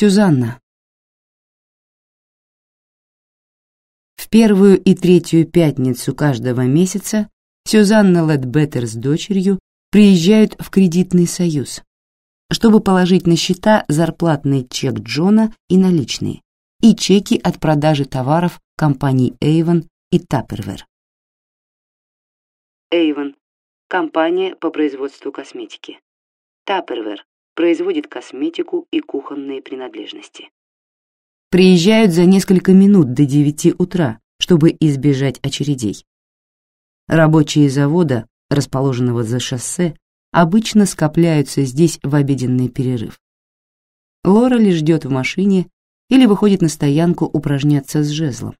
Сюзанна. В первую и третью пятницу каждого месяца Сюзанна Ледбеттер с дочерью приезжают в кредитный союз, чтобы положить на счета зарплатный чек Джона и наличные, и чеки от продажи товаров компаний Avon и Tupperware. Avon – компания по производству косметики. Tupperware производит косметику и кухонные принадлежности. Приезжают за несколько минут до 9 утра, чтобы избежать очередей. Рабочие завода, расположенного за шоссе, обычно скопляются здесь в обеденный перерыв. Лора лишь ждет в машине или выходит на стоянку упражняться с жезлом,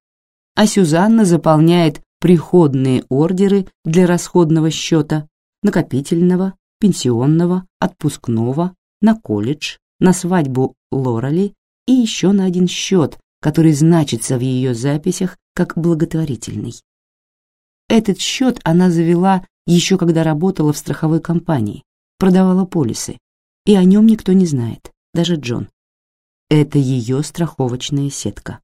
а Сюзанна заполняет приходные ордеры для расходного счета, накопительного, пенсионного, отпускного, на колледж, на свадьбу Лорали и еще на один счет, который значится в ее записях как благотворительный. Этот счет она завела еще когда работала в страховой компании, продавала полисы, и о нем никто не знает, даже Джон. Это ее страховочная сетка.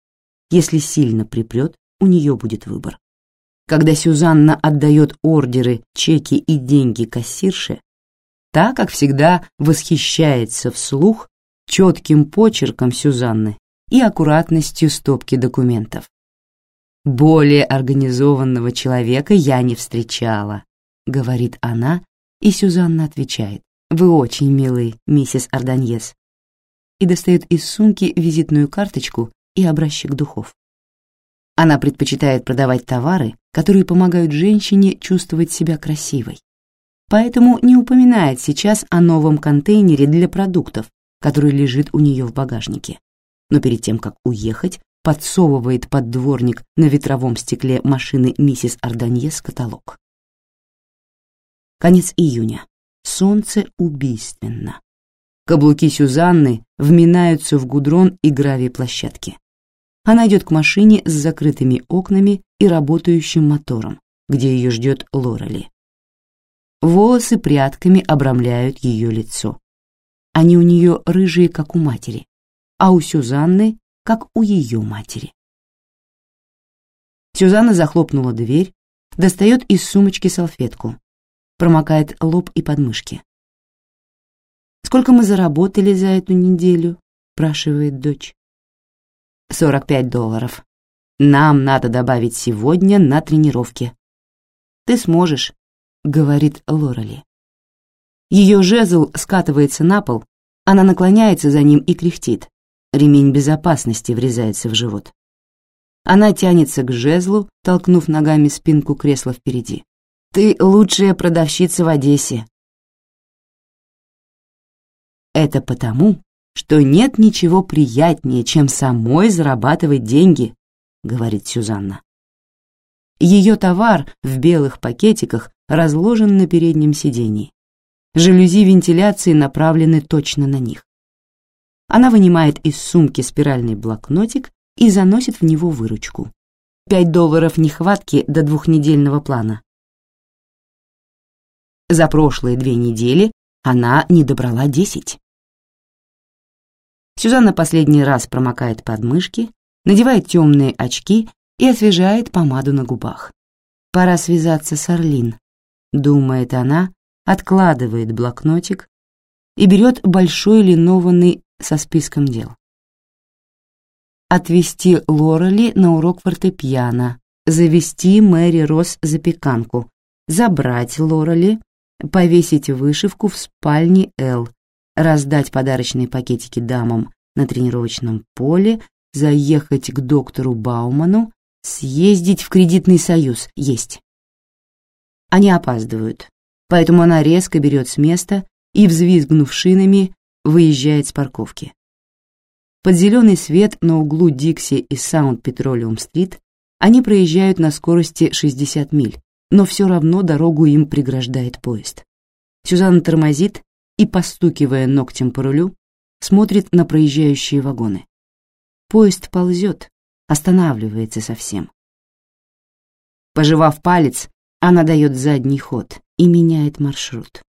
Если сильно припрет, у нее будет выбор. Когда Сюзанна отдает ордеры, чеки и деньги кассирше, та, как всегда, восхищается вслух четким почерком Сюзанны и аккуратностью стопки документов. «Более организованного человека я не встречала», — говорит она, и Сюзанна отвечает. «Вы очень милый, миссис Арданьес», и достает из сумки визитную карточку и образчик духов. Она предпочитает продавать товары, которые помогают женщине чувствовать себя красивой, поэтому не упоминает сейчас о новом контейнере для продуктов, который лежит у нее в багажнике. Но перед тем, как уехать, подсовывает под дворник на ветровом стекле машины миссис Арданьес каталог. Конец июня. Солнце убийственно. Каблуки Сюзанны вминаются в гудрон и гравий площадки. Она идет к машине с закрытыми окнами и работающим мотором, где ее ждет Лорели. Волосы прядками обрамляют ее лицо. Они у нее рыжие, как у матери, а у Сюзанны, как у ее матери. Сюзанна захлопнула дверь, достает из сумочки салфетку, промокает лоб и подмышки. «Сколько мы заработали за эту неделю?» — спрашивает дочь. «Сорок пять долларов. Нам надо добавить сегодня на тренировке. Ты сможешь, говорит Лорели. Ее жезл скатывается на пол, она наклоняется за ним и кряхтит. Ремень безопасности врезается в живот. Она тянется к жезлу, толкнув ногами спинку кресла впереди. «Ты лучшая продавщица в Одессе». Это потому, что нет ничего приятнее, чем самой зарабатывать деньги, говорит Сюзанна. Ее товар в белых пакетиках разложен на переднем сидении. Жалюзи вентиляции направлены точно на них. Она вынимает из сумки спиральный блокнотик и заносит в него выручку. Пять долларов нехватки до двухнедельного плана. За прошлые две недели она не добрала десять. Сюзанна последний раз промокает подмышки, надевает темные очки и освежает помаду на губах. Пора связаться с Орлин, думает она, откладывает блокнотик и берет большой линованный со списком дел. Отвезти Лорели на урок фортепиано, завести Мэри Росс запеканку, забрать Лорели, повесить вышивку в спальне Эл, раздать подарочные пакетики дамам на тренировочном поле, заехать к доктору Бауману, съездить в кредитный союз, есть. Они опаздывают, поэтому она резко берет с места и, взвизгнув шинами, выезжает с парковки. Под зеленый свет на углу Дикси и Саунд Петролиум-стрит они проезжают на скорости 60 миль, но все равно дорогу им преграждает поезд. Сюзанна тормозит и, постукивая ногтем по рулю, смотрит на проезжающие вагоны. Поезд ползет, останавливается совсем. Пожевав палец, она дает задний ход и меняет маршрут.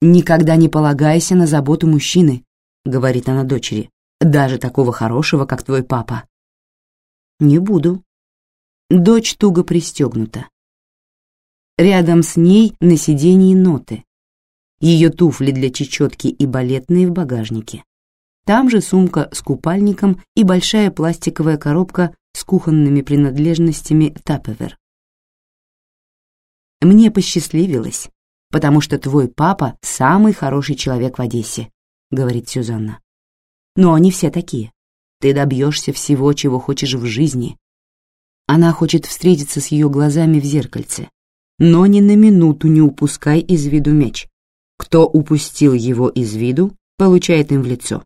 «Никогда не полагайся на заботу мужчины», — говорит она дочери. даже такого хорошего, как твой папа. Не буду. Дочь туго пристегнута. Рядом с ней на сиденье ноты. Ее туфли для чечетки и балетные в багажнике. Там же сумка с купальником и большая пластиковая коробка с кухонными принадлежностями Таппевер. Мне посчастливилось, потому что твой папа самый хороший человек в Одессе, говорит Сюзанна. Но они все такие. Ты добьешься всего, чего хочешь в жизни. Она хочет встретиться с ее глазами в зеркальце. Но ни на минуту не упускай из виду мяч. Кто упустил его из виду, получает им в лицо.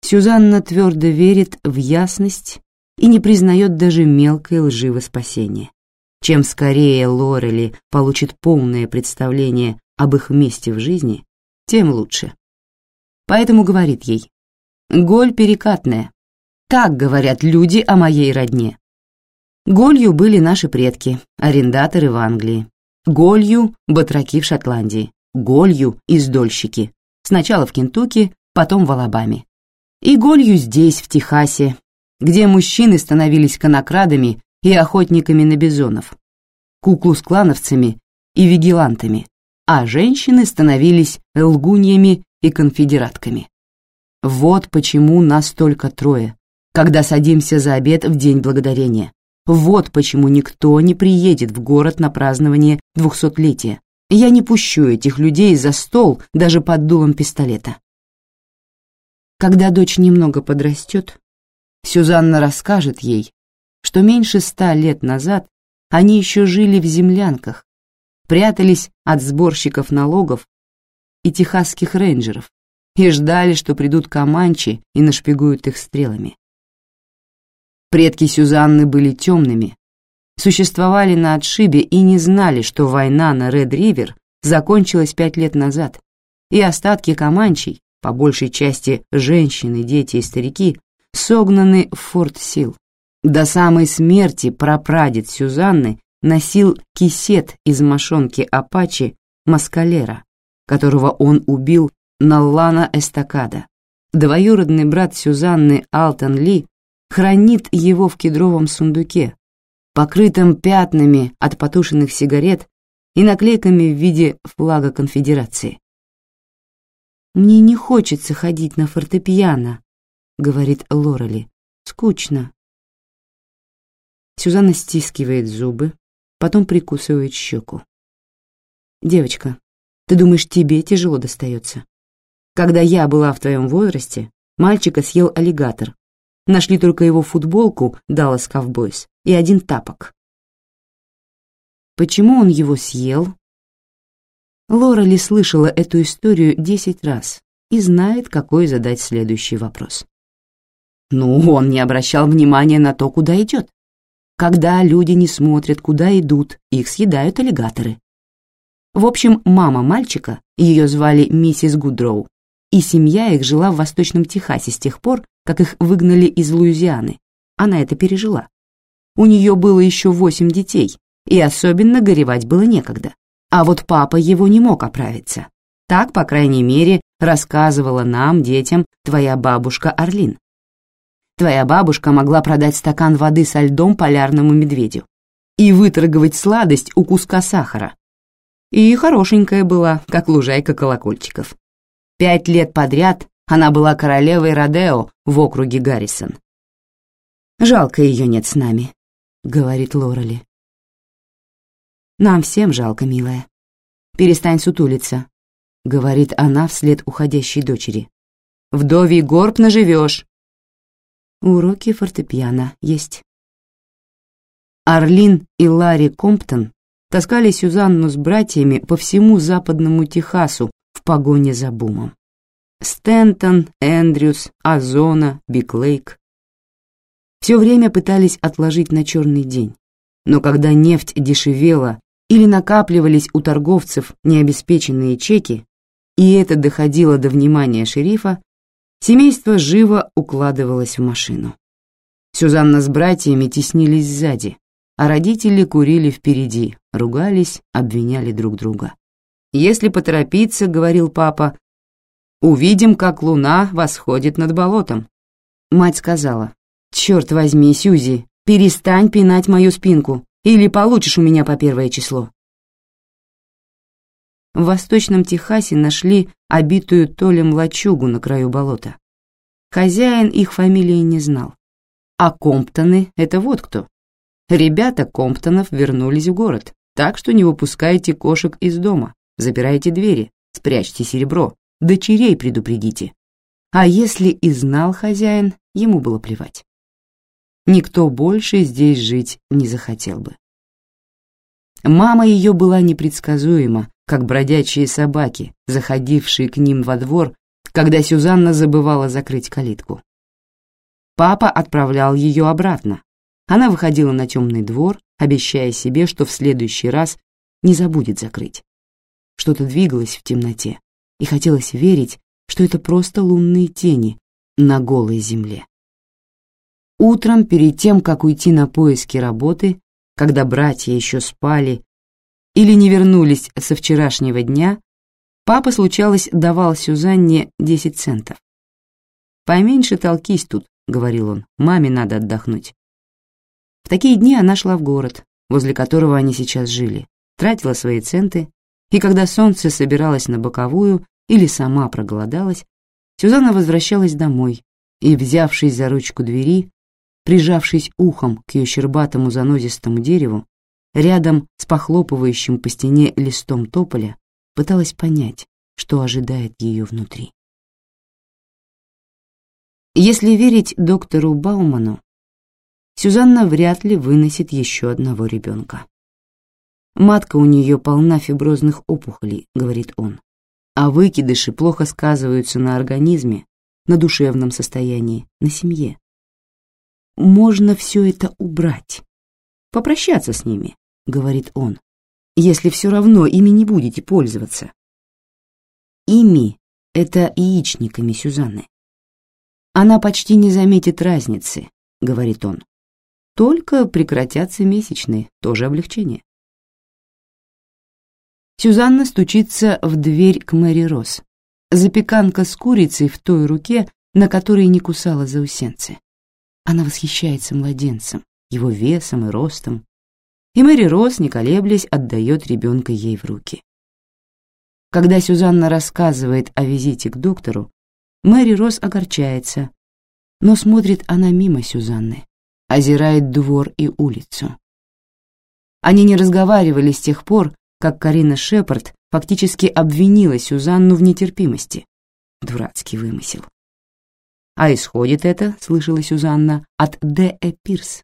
Сюзанна твердо верит в ясность и не признает даже мелкой лжи спасения. Чем скорее Лорели получит полное представление об их месте в жизни, тем лучше. Поэтому говорит ей, «Голь перекатная. Так говорят люди о моей родне. Голью были наши предки, арендаторы в Англии. Голью — батраки в Шотландии. Голью — издольщики. Сначала в Кентукки, потом в Алабаме. И голью здесь, в Техасе, где мужчины становились конокрадами и охотниками на бизонов, куклус-клановцами и вигилантами, а женщины становились лгуньями и конфедератками. Вот почему нас только трое, когда садимся за обед в День Благодарения. Вот почему никто не приедет в город на празднование двухсотлетия. Я не пущу этих людей за стол даже под дулом пистолета. Когда дочь немного подрастет, Сюзанна расскажет ей, что меньше ста лет назад они еще жили в землянках, прятались от сборщиков налогов и техасских рейнджеров и ждали, что придут команчи и нашпигуют их стрелами. Предки Сюзанны были темными, существовали на отшибе и не знали, что война на Ред-Ривер закончилась пять лет назад, и остатки команчей, по большей части женщины, дети и старики, согнаны в Форт Сил. До самой смерти прапрадед Сюзанны носил кисет из мошонки Апачи Маскалера, которого он убил на Лана Эстакада. Двоюродный брат Сюзанны Алтон Ли хранит его в кедровом сундуке, покрытом пятнами от потушенных сигарет и наклейками в виде флага конфедерации. «Мне не хочется ходить на фортепиано», — говорит Лорели. «Скучно». Сюзанна стискивает зубы, потом прикусывает щеку. «Девочка, ты думаешь, тебе тяжело достается? Когда я была в твоем возрасте, мальчика съел аллигатор. Нашли только его футболку Dallas Cowboys и один тапок. Почему он его съел? Лора ли слышала эту историю десять раз и знает, какой задать следующий вопрос. Ну, он не обращал внимания на то, куда идет. Когда люди не смотрят, куда идут, их съедают аллигаторы. В общем, мама мальчика, ее звали миссис Гудроу, и семья их жила в Восточном Техасе с тех пор, как их выгнали из Луизианы. Она это пережила. У нее было еще восемь детей, и особенно горевать было некогда. А вот папа его не мог оправиться. Так, по крайней мере, рассказывала нам, детям, твоя бабушка Орлин. Твоя бабушка могла продать стакан воды со льдом полярному медведю и выторговать сладость у куска сахара. И хорошенькая была, как лужайка колокольчиков. Пять лет подряд она была королевой Родео в округе Гаррисон. «Жалко ее нет с нами», — говорит Лорели. «Нам всем жалко, милая. Перестань сутулиться», — говорит она вслед уходящей дочери. «Вдовий горб наживешь». Уроки фортепиано есть. Арлин и Ларри Комптон таскали Сюзанну с братьями по всему западному Техасу в погоне за бумом. Стентон, Эндрюс, Озона, Биклейк. Все время пытались отложить на черный день, но когда нефть дешевела или накапливались у торговцев необеспеченные чеки, и это доходило до внимания шерифа, Семейство живо укладывалось в машину. Сюзанна с братьями теснились сзади, а родители курили впереди, ругались, обвиняли друг друга. «Если поторопиться, — говорил папа, — Увидим, как луна восходит над болотом». Мать сказала, «Черт возьми, Сьюзи, перестань пинать мою спинку, или получишь у меня по первое число». В Восточном Техасе нашли обитую толем лачугу на краю болота. Хозяин их фамилии не знал. А Комптоны — это вот кто. Ребята Комптонов вернулись в город, так что не выпускайте кошек из дома, запирайте двери, спрячьте серебро, дочерей предупредите. А если и знал хозяин, ему было плевать. Никто больше здесь жить не захотел бы. Мама ее была непредсказуема, как бродячие собаки, заходившие к ним во двор, когда Сюзанна забывала закрыть калитку. Папа отправлял ее обратно. Она выходила на темный двор, обещая себе, что в следующий раз не забудет закрыть. Что-то двигалось в темноте, и хотелось верить, что это просто лунные тени на голой земле. Утром, перед тем, как уйти на поиски работы, когда братья еще спали или не вернулись со вчерашнего дня, папа, случалось, давал Сюзанне 10 центов. «Поменьше толкись тут», — говорил он, — «маме надо отдохнуть». В такие дни она шла в город, возле которого они сейчас жили, тратила свои центы, и когда солнце собиралось на боковую или сама проголодалась, Сюзанна возвращалась домой и, взявшись за ручку двери, прижавшись ухом к ее щербатому занозистому дереву, рядом с похлопывающим по стене листом тополя, пыталась понять, что ожидает ее внутри. Если верить доктору Бауману, Сюзанна вряд ли выносит еще одного ребенка. «Матка у нее полна фиброзных опухолей», — говорит он, «а выкидыши плохо сказываются на организме, на душевном состоянии, на семье. Можно все это убрать, попрощаться с ними, — говорит он, — «если все равно ими не будете пользоваться». Ими — это яичниками Сюзанны. Она почти не заметит разницы, — говорит он. Только прекратятся месячные, тоже облегчение. Сюзанна стучится в дверь к Мэри Росс. Запеканка с курицей в той руке, на которой не кусала заусенцы. Она восхищается младенцем, его весом и ростом, и Мэри Росс, не колеблясь, отдает ребенка ей в руки. Когда Сюзанна рассказывает о визите к доктору, Мэри Росс огорчается, но смотрит она мимо Сюзанны, озирает двор и улицу. Они не разговаривали с тех пор, как Карина Шепард фактически обвинила Сюзанну в нетерпимости. Дурацкий вымысел. А исходит это, слышала Сюзанна, от Д.Э. Пирс.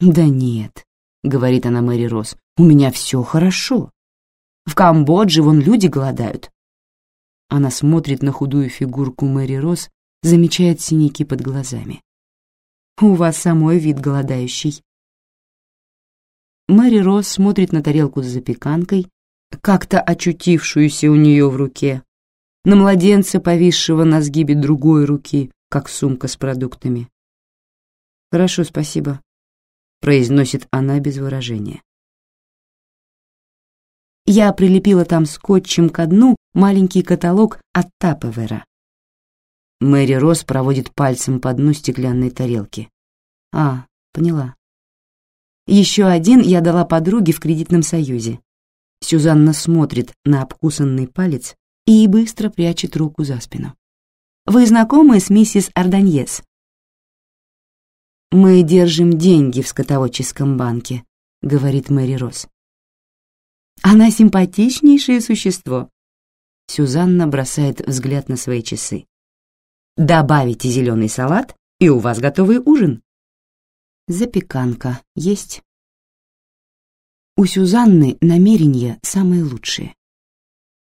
Да нет, — говорит она Мэри Росс, — «у меня все хорошо. В Камбодже вон люди голодают». Она смотрит на худую фигурку Мэри Росс, замечает синяки под глазами. «У вас самой вид голодающий». Мэри Росс смотрит на тарелку с запеканкой, как-то очутившуюся у нее в руке, на младенца, повисшего на сгибе другой руки, как сумка с продуктами. «Хорошо, спасибо», произносит она без выражения. Я прилепила там скотчем ко дну маленький каталог от Таппевера. Мэри Росс проводит пальцем по дну стеклянной тарелки. А, поняла. Еще один я дала подруге в кредитном союзе. Сюзанна смотрит на обкусанный палец и быстро прячет руку за спину. «Вы знакомы с миссис Арданьес?» «Мы держим деньги в скотоводческом банке», — говорит Мэри Росс. «Она симпатичнейшее существо». Сюзанна бросает взгляд на свои часы. «Добавите зеленый салат, и у вас готовый ужин». Запеканка есть. У Сюзанны намерения самые лучшие.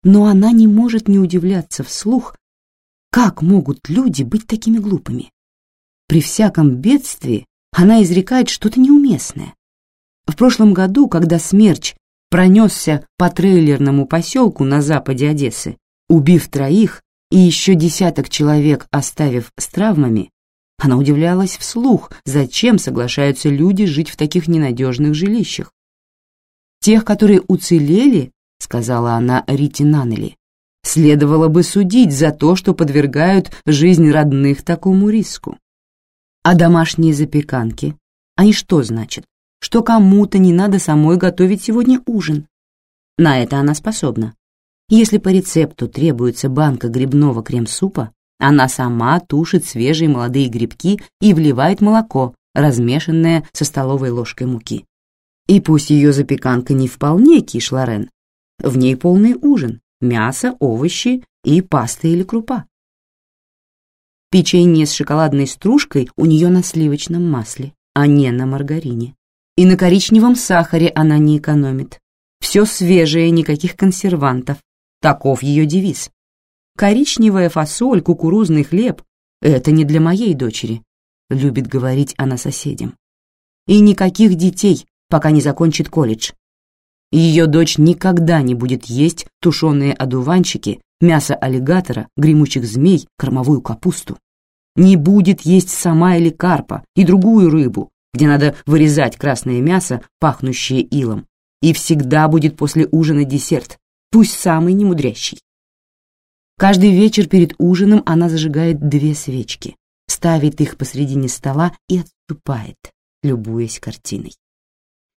Но она не может не удивляться вслух, как могут люди быть такими глупыми при всяком бедствии она изрекает что-то неуместное. В прошлом году, когда смерч пронесся по трейлерному поселку на западе Одессы, убив троих и еще десяток человек оставив с травмами, она удивлялась вслух, зачем соглашаются люди жить в таких ненадежных жилищах. «Тех, которые уцелели, — сказала она Рите Наннели, следовало бы судить за то, что подвергают жизнь родных такому риску. А домашние запеканки? Они что значат? Что кому-то не надо самой готовить сегодня ужин? На это она способна. Если по рецепту требуется банка грибного крем-супа, она сама тушит свежие молодые грибки и вливает молоко, размешанное со столовой ложкой муки. И пусть ее запеканка не вполне киш-лорен, в ней полный ужин, мясо, овощи и паста или крупа. Печенье с шоколадной стружкой у нее на сливочном масле, а не на маргарине. И на коричневом сахаре она не экономит. Все свежее, никаких консервантов. Таков ее девиз. Коричневая фасоль, кукурузный хлеб — это не для моей дочери, любит говорить она соседям. И никаких детей, пока не закончит колледж. Ее дочь никогда не будет есть тушеные одуванчики, мясо аллигатора, гремучих змей, кормовую капусту. Не будет есть сама или карпа и другую рыбу, где надо вырезать красное мясо, пахнущее илом. И всегда будет после ужина десерт, пусть самый немудрящий. Каждый вечер перед ужином она зажигает две свечки, ставит их посредине стола и отступает, любуясь картиной.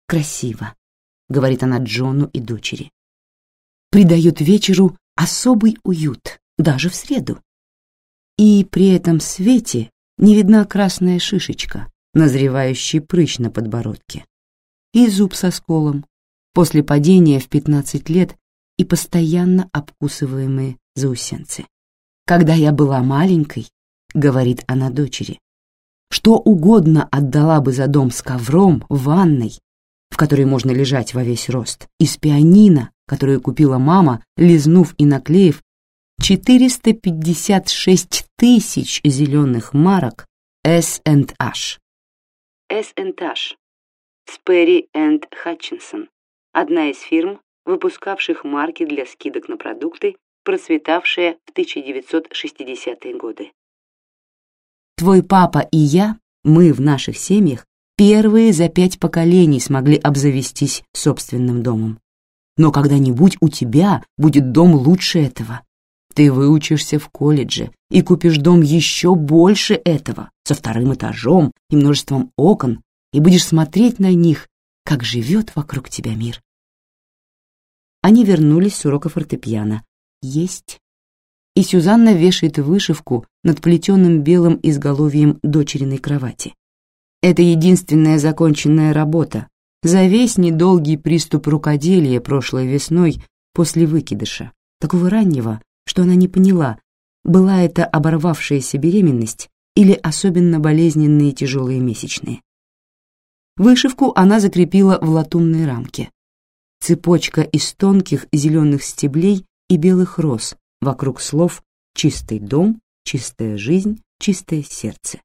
«Красиво», — говорит она Джону и дочери. Придает вечеру особый уют, даже в среду. И при этом свете не видна красная шишечка, назревающий прыщ на подбородке, и зуб со сколом, после падения в 15 лет и постоянно обкусываемые заусенцы. Когда я была маленькой, говорит она дочери, что угодно отдала бы за дом с ковром, ванной, в которой можно лежать во весь рост, из пианино, которое купила мама, лизнув и наклеив 456 тысяч зеленых марок S&H. S&H. Sperry and Hutchinson. Одна из фирм, выпускавших марки для скидок на продукты, процветавшая в 1960-е годы. Твой папа и я, мы в наших семьях, первые за пять поколений смогли обзавестись собственным домом. Но когда-нибудь у тебя будет дом лучше этого. Ты выучишься в колледже и купишь дом еще больше этого, со вторым этажом и множеством окон, и будешь смотреть на них, как живет вокруг тебя мир. Они вернулись с урока фортепиано. Есть. И Сюзанна вешает вышивку над плетеным белым изголовьем дочериной кровати. Это единственная законченная работа за весь недолгий приступ рукоделия прошлой весной после выкидыша, такого раннего, что она не поняла, была это оборвавшаяся беременность или особенно болезненные тяжелые месячные. Вышивку она закрепила в латунной рамке. Цепочка из тонких зеленых стеблей и белых роз вокруг слов «чистый дом», «чистая жизнь», «чистое сердце».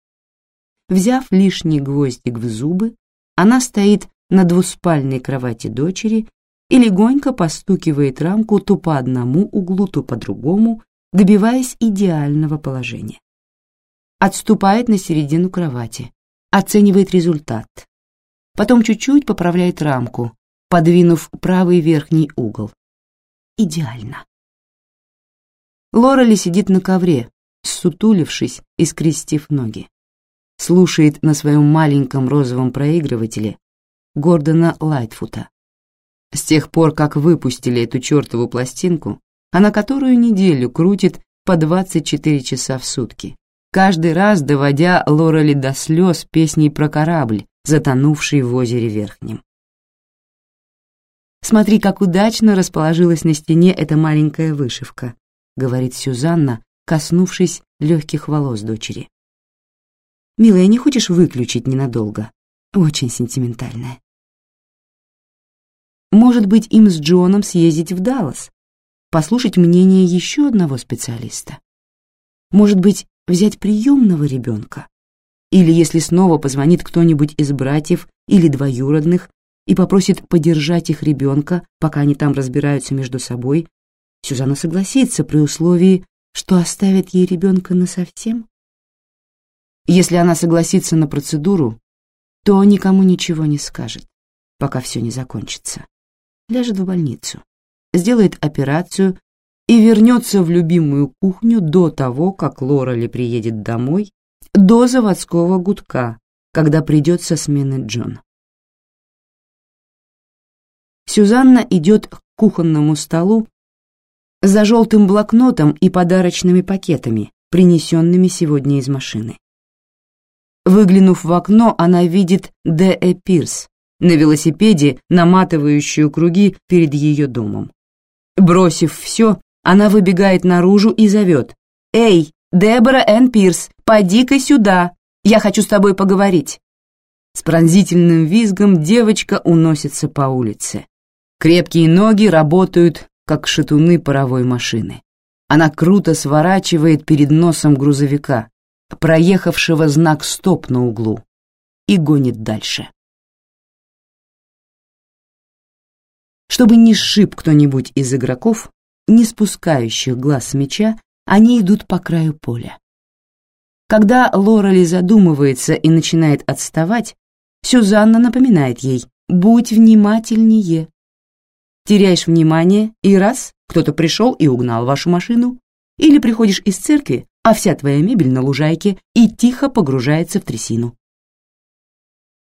Взяв лишний гвоздик в зубы, она стоит на двуспальной кровати дочери и легонько постукивает рамку то по одному углу, то по другому, добиваясь идеального положения. Отступает на середину кровати, оценивает результат. Потом чуть-чуть поправляет рамку, подвинув правый верхний угол. Идеально. Лорели сидит на ковре, сутулившись и скрестив ноги. Слушает на своем маленьком розовом проигрывателе Гордона Лайтфута, с тех пор, как выпустили эту чертову пластинку, она которую неделю крутит по 24 часа в сутки, каждый раз доводя Лорели до слез песней про корабль, затонувший в озере Верхнем. «Смотри, как удачно расположилась на стене эта маленькая вышивка», говорит Сюзанна, коснувшись легких волос дочери. «Милая, не хочешь выключить ненадолго? Очень сентиментальная». Может быть, им с Джоном съездить в Даллас, послушать мнение еще одного специалиста. Может быть, взять приемного ребенка. Или если снова позвонит кто-нибудь из братьев или двоюродных и попросит подержать их ребенка, пока они там разбираются между собой, Сюзанна согласится при условии, что оставит ей ребенка насовсем. Если она согласится на процедуру, то никому ничего не скажет, пока все не закончится ляжет в больницу, сделает операцию и вернется в любимую кухню до того, как Лорали приедет домой, до заводского гудка, когда придет со смены Джон. Сюзанна идет к кухонному столу за желтым блокнотом и подарочными пакетами, принесенными сегодня из машины. Выглянув в окно, она видит Д.Э. Пирс на велосипеде, наматывающую круги перед ее домом. Бросив все, она выбегает наружу и зовет. «Эй, Дебора Энн Пирс, поди-ка сюда, я хочу с тобой поговорить». С пронзительным визгом девочка уносится по улице. Крепкие ноги работают, как шатуны паровой машины. Она круто сворачивает перед носом грузовика, проехавшего знак «Стоп» на углу, и гонит дальше. Чтобы не сшиб кто-нибудь из игроков, не спускающих глаз с мяча, они идут по краю поля. Когда Лорали задумывается и начинает отставать, Сюзанна напоминает ей «Будь внимательнее». Теряешь внимание, и раз, кто-то пришел и угнал вашу машину, или приходишь из церкви, а вся твоя мебель на лужайке и тихо погружается в трясину.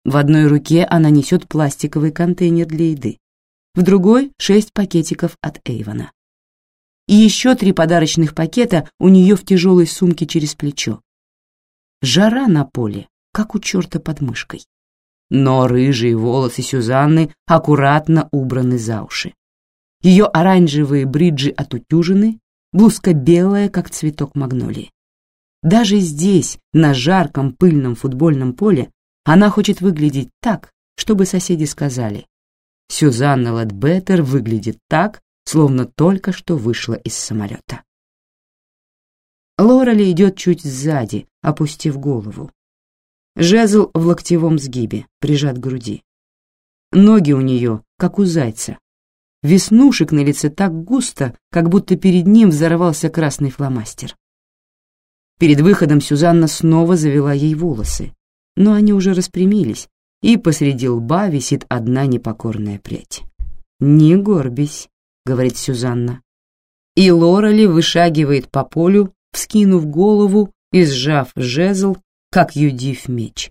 В одной руке она несет пластиковый контейнер для еды, в другой — шесть пакетиков от Эйвона. И еще три подарочных пакета у нее в тяжелой сумке через плечо. Жара на поле, как у черта под мышкой. Но рыжие волосы Сюзанны аккуратно убраны за уши. Ее оранжевые бриджи отутюжены, блузка белая, как цветок магнолии. Даже здесь, на жарком пыльном футбольном поле, она хочет выглядеть так, чтобы соседи сказали Сюзанна Ледбеттер выглядит так, словно только что вышла из самолета. Лорали идет чуть сзади, опустив голову. Жезл в локтевом сгибе, прижат к груди. Ноги у нее, как у зайца. Веснушек на лице так густо, как будто перед ним взорвался красный фломастер. Перед выходом Сюзанна снова завела ей волосы, но они уже распрямились, и посреди лба висит одна непокорная прядь. «Не горбись», — говорит Сюзанна. И Лорали вышагивает по полю, вскинув голову и сжав жезл, как юдив меч.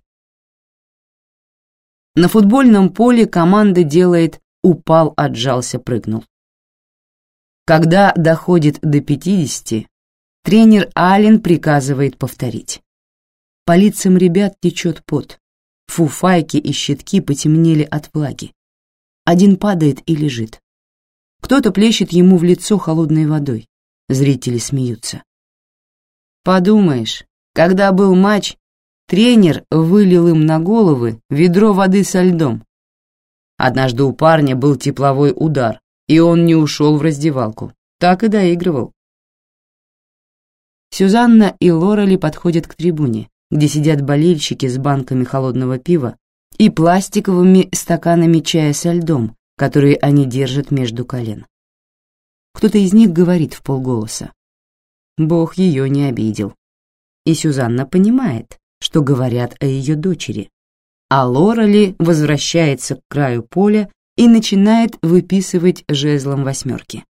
На футбольном поле команда делает «упал, отжался, прыгнул». Когда доходит до пятидесяти, тренер Аллен приказывает повторить. По лицам ребят течет пот. Фуфайки и щитки потемнели от влаги. Один падает и лежит. Кто-то плещет ему в лицо холодной водой. Зрители смеются. Подумаешь, когда был матч, тренер вылил им на головы ведро воды со льдом. Однажды у парня был тепловой удар, и он не ушел в раздевалку. Так и доигрывал. Сюзанна и Лорели подходят к трибуне, где сидят болельщики с банками холодного пива и пластиковыми стаканами чая со льдом, которые они держат между колен. Кто-то из них говорит в полголоса. Бог ее не обидел. И Сюзанна понимает, что говорят о ее дочери. А Лорали возвращается к краю поля и начинает выписывать жезлом восьмерки.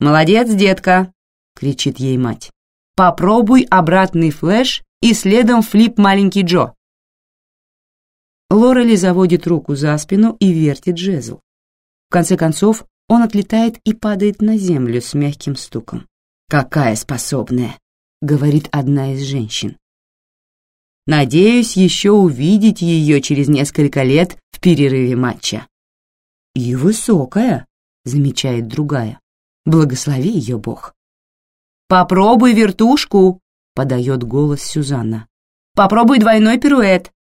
«Молодец, детка!» — кричит ей мать. «Попробуй обратный флеш и следом флип маленький Джо. Лорели заводит руку за спину и вертит жезл. В конце концов, он отлетает и падает на землю с мягким стуком. «Какая способная!» — говорит одна из женщин. «Надеюсь еще увидеть ее через несколько лет в перерыве матча». «И высокая», — замечает другая. «Благослови ее Бог». «Попробуй вертушку», подает голос Сюзанна. «Попробуй двойной пируэт!»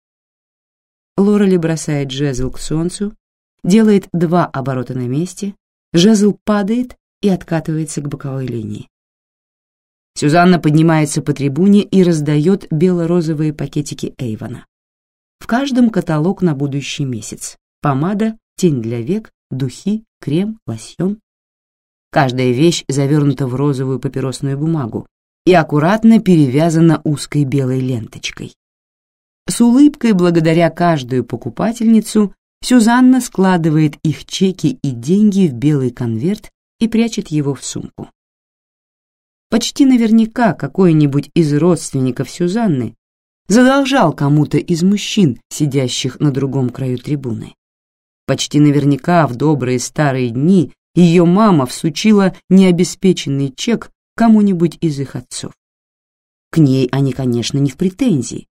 Лорели бросает жезл к солнцу, делает два оборота на месте, жезл падает и откатывается к боковой линии. Сюзанна поднимается по трибуне и раздает бело-розовые пакетики Эйвона. В каждом каталог на будущий месяц. Помада, тень для век, духи, крем, лосьон. Каждая вещь завернута в розовую папиросную бумагу, и аккуратно перевязана узкой белой ленточкой. С улыбкой благодаря каждую покупательницу Сюзанна складывает их чеки и деньги в белый конверт и прячет его в сумку. Почти наверняка какой-нибудь из родственников Сюзанны задолжал кому-то из мужчин, сидящих на другом краю трибуны. Почти наверняка в добрые старые дни ее мама всучила необеспеченный чек кому-нибудь из их отцов. К ней они, конечно, не в претензии,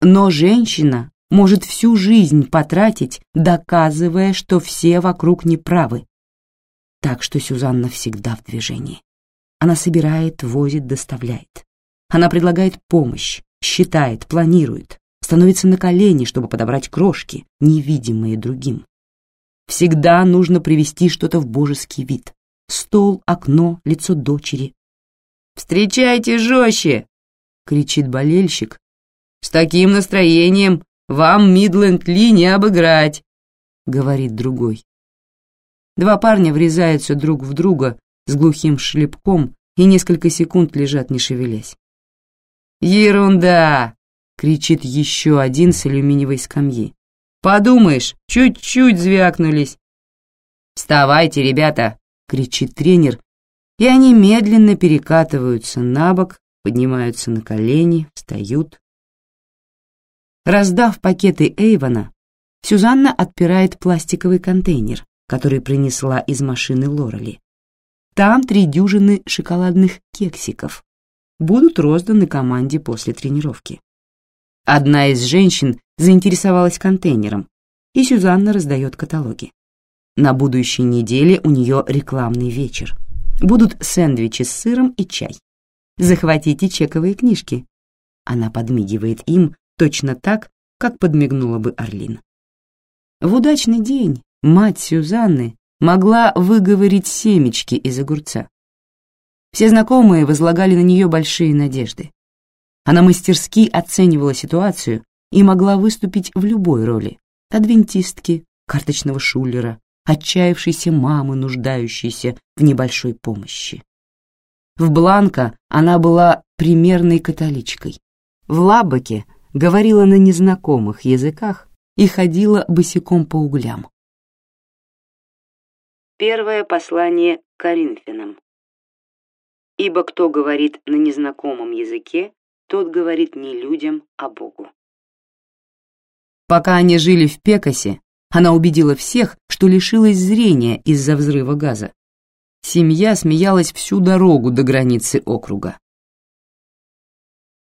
но женщина может всю жизнь потратить, доказывая, что все вокруг неправы. Так что Сюзанна всегда в движении. Она собирает, возит, доставляет. Она предлагает помощь, считает, планирует, становится на колени, чтобы подобрать крошки, невидимые другим. Всегда нужно привести что-то в божеский вид. Стол, окно, лицо дочери. «Встречайте жестче!» — кричит болельщик. «С таким настроением вам Мидленд-Ли не обыграть!» — говорит другой. Два парня врезаются друг в друга с глухим шлепком и несколько секунд лежат, не шевелясь. «Ерунда!» — кричит еще один с алюминиевой скамьи. «Подумаешь, чуть-чуть звякнулись!» «Вставайте, ребята!» — кричит тренер, и они медленно перекатываются на бок, поднимаются на колени, встают. Раздав пакеты Эйвона, Сюзанна отпирает пластиковый контейнер, который принесла из машины Лорели. Там три дюжины шоколадных кексиков, будут розданы команде после тренировки. Одна из женщин заинтересовалась контейнером, и Сюзанна раздает каталоги. На будущей неделе у нее рекламный вечер. Будут сэндвичи с сыром и чай. Захватите чековые книжки. Она подмигивает им точно так, как подмигнула бы Орлин. В удачный день мать Сюзанны могла выговорить семечки из огурца. Все знакомые возлагали на нее большие надежды. Она мастерски оценивала ситуацию и могла выступить в любой роли — адвентистки, карточного шулера, отчаявшейся мамы, нуждающейся в небольшой помощи. В Бланко она была примерной католичкой. В Лабаке говорила на незнакомых языках и ходила босиком по углям. Первое послание к Коринфянам. Ибо кто говорит на незнакомом языке, тот говорит не людям, а Богу. Пока они жили в Пекасе, она убедила всех, что лишилась зрения из-за взрыва газа. Семья смеялась всю дорогу до границы округа.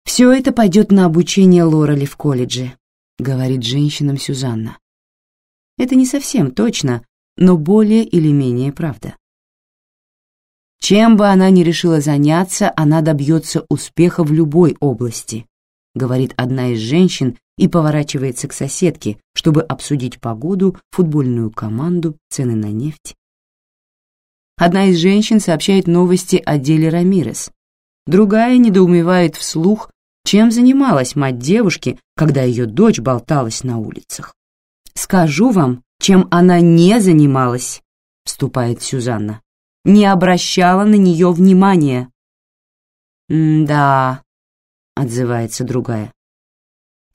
«Все это пойдет на обучение Лорали в колледже», — говорит женщинам Сюзанна. Это не совсем точно, но более или менее правда. Чем бы она ни решила заняться, она добьется успеха в любой области, говорит одна из женщин и поворачивается к соседке, чтобы обсудить погоду, футбольную команду, цены на нефть. Одна из женщин сообщает новости о деле Рамирес. Другая недоумевает вслух, чем занималась мать девушки, когда ее дочь болталась на улицах. «Скажу вам, чем она не занималась», — вступает Сюзанна не обращала на нее внимания. «Да», — отзывается другая.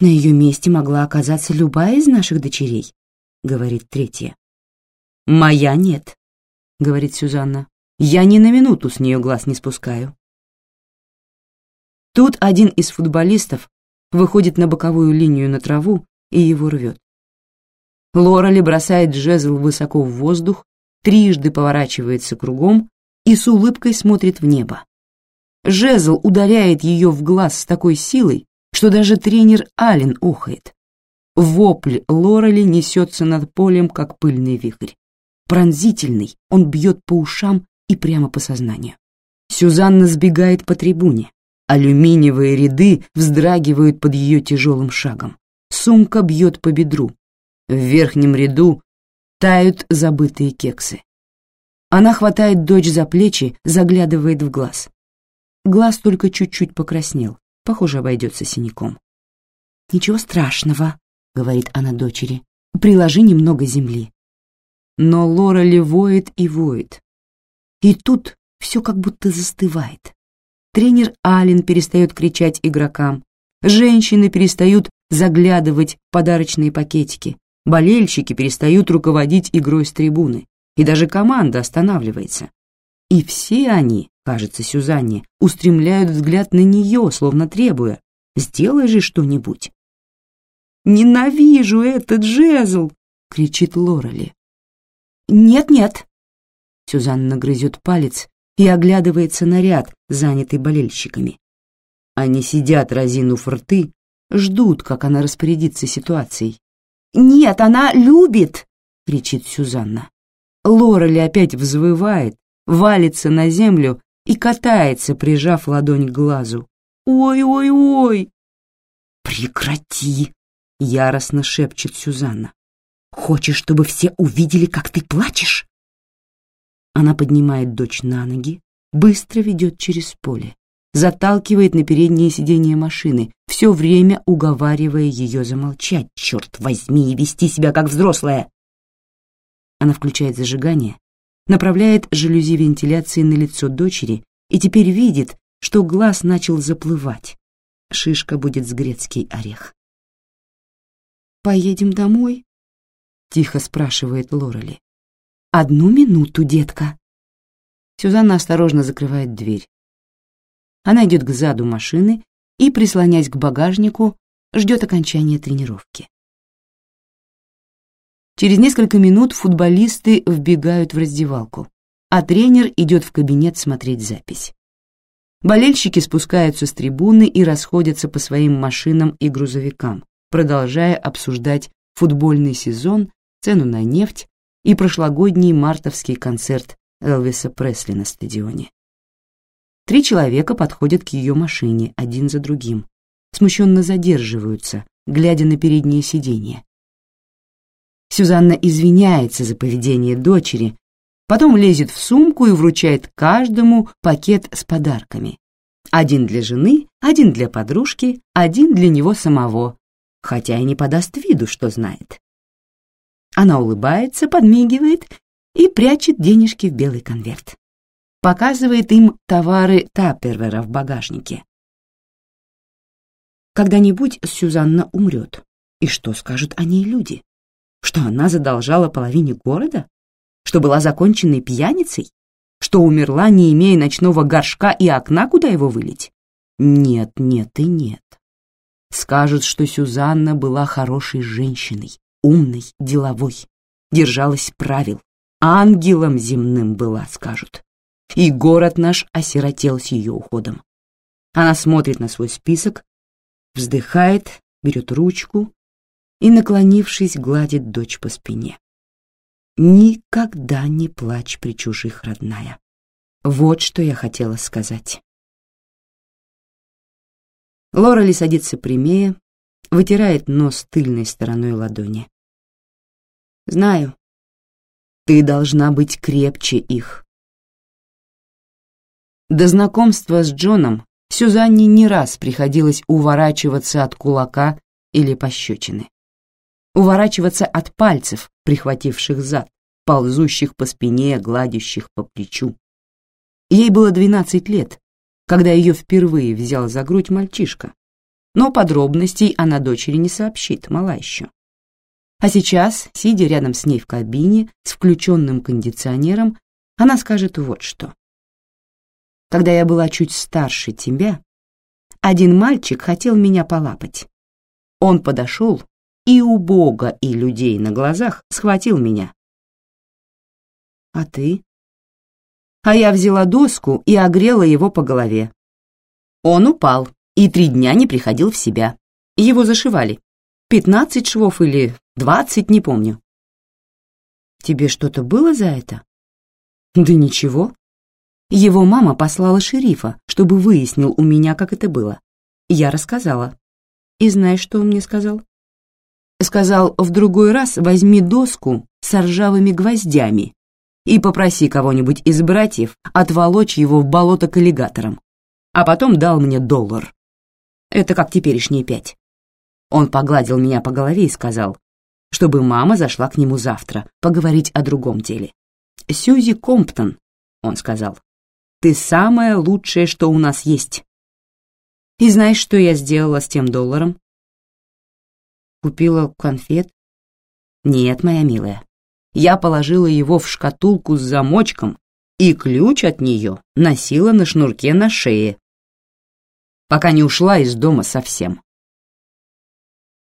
«На ее месте могла оказаться любая из наших дочерей», — говорит третья. «Моя нет», — говорит Сюзанна. «Я ни на минуту с нее глаз не спускаю». Тут один из футболистов выходит на боковую линию на траву и его рвет. Лорали бросает жезл высоко в воздух трижды поворачивается кругом и с улыбкой смотрит в небо. Жезл ударяет ее в глаз с такой силой, что даже тренер Аллен ухает. Вопль Лорели несется над полем, как пыльный вихрь. Пронзительный, он бьет по ушам и прямо по сознанию. Сюзанна сбегает по трибуне. Алюминиевые ряды вздрагивают под ее тяжелым шагом. Сумка бьет по бедру. В верхнем ряду тают забытые кексы. Она хватает дочь за плечи, заглядывает в глаз. Глаз только чуть-чуть покраснел, похоже, обойдется синяком. «Ничего страшного», — говорит она дочери, — «приложи немного земли». Но Лора воет и воет. И тут все как будто застывает. Тренер Аллен перестает кричать игрокам, женщины перестают заглядывать в подарочные пакетики, Болельщики перестают руководить игрой с трибуны, и даже команда останавливается. И все они кажется Сюзанне, устремляют взгляд на нее, словно требуя «Сделай же что-нибудь». «Ненавижу этот жезл!» — кричит Лорели. «Нет-нет!» Сюзанна грызет палец и оглядывается на ряд, занятый болельщиками. Они сидят, разинув рты, ждут, как она распорядится ситуацией. «Нет, она любит!» — кричит Сюзанна. Лорели опять взвывает, валится на землю и катается, прижав ладонь к глазу. «Ой-ой-ой!» «Прекрати!» — яростно шепчет Сюзанна. «Хочешь, чтобы все увидели, как ты плачешь?» Она поднимает дочь на ноги, быстро ведет через поле, заталкивает на переднее сиденье машины, все время уговаривая ее замолчать, черт возьми, и вести себя как взрослая. Она включает зажигание, направляет жалюзи вентиляции на лицо дочери и теперь видит, что глаз начал заплывать. Шишка будет с грецкий орех. «Поедем домой?» — тихо спрашивает Лорели. «Одну минуту, детка». Сюзанна осторожно закрывает дверь. Она идет к заду машины и, прислонясь к багажнику, ждет окончания тренировки. Через несколько минут футболисты вбегают в раздевалку, а тренер идет в кабинет смотреть запись. Болельщики спускаются с трибуны и расходятся по своим машинам и грузовикам, продолжая обсуждать футбольный сезон, цену на нефть и прошлогодний мартовский концерт Элвиса Пресли на стадионе. Три человека подходят к ее машине один за другим, смущенно задерживаются, глядя на переднее сиденье. Сюзанна извиняется за поведение дочери, потом лезет в сумку и вручает каждому пакет с подарками. Один для жены, один для подружки, один для него самого, хотя и не подаст виду, что знает. Она улыбается, подмигивает и прячет денежки в белый конверт. Показывает им товары Таппервера в багажнике. Когда-нибудь Сюзанна умрет. И что скажут о ней люди? Что она задолжала половине города? Что была законченной пьяницей? Что умерла, не имея ночного горшка и окна, куда его вылить? Нет, нет и нет. Скажут, что Сюзанна была хорошей женщиной, умной, деловой, держалась правил, ангелом земным была, скажут. И город наш осиротел с ее уходом. Она смотрит на свой список, вздыхает, берет ручку и, наклонившись, гладит дочь по спине. Никогда не плачь при чужих, родная. Вот что я хотела сказать. Лорели садится прямее, вытирает нос тыльной стороной ладони. Знаю, ты должна быть крепче их. До знакомства с Джоном Сюзанне не раз приходилось уворачиваться от кулака или пощечины. Уворачиваться от пальцев, прихвативших зад, ползущих по спине, гладящих по плечу. Ей было двенадцать лет, когда ее впервые взял за грудь мальчишка, но подробностей она дочери не сообщит, мала еще. А сейчас, сидя рядом с ней в кабине с включенным кондиционером, она скажет вот что. Когда я была чуть старше тебя, один мальчик хотел меня полапать. Он подошел и у Бога и людей на глазах схватил меня. А ты? А я взяла доску и огрела его по голове. Он упал и три дня не приходил в себя. Его зашивали. Пятнадцать швов или двадцать, не помню. Тебе что-то было за это? Да ничего. Его мама послала шерифа, чтобы выяснил у меня, как это было. Я рассказала. И знаешь, что он мне сказал? Сказал, в другой раз возьми доску с ржавыми гвоздями и попроси кого-нибудь из братьев отволочь его в болото к аллигаторам. А потом дал мне доллар. Это как теперешние пять. Он погладил меня по голове и сказал, чтобы мама зашла к нему завтра поговорить о другом деле. «Сьюзи Комптон», — он сказал, — «ты самое лучшее, что у нас есть». И знаешь, что я сделала с тем долларом? Купила конфет? Нет, моя милая. Я положила его в шкатулку с замочком и ключ от нее носила на шнурке на шее, пока не ушла из дома совсем.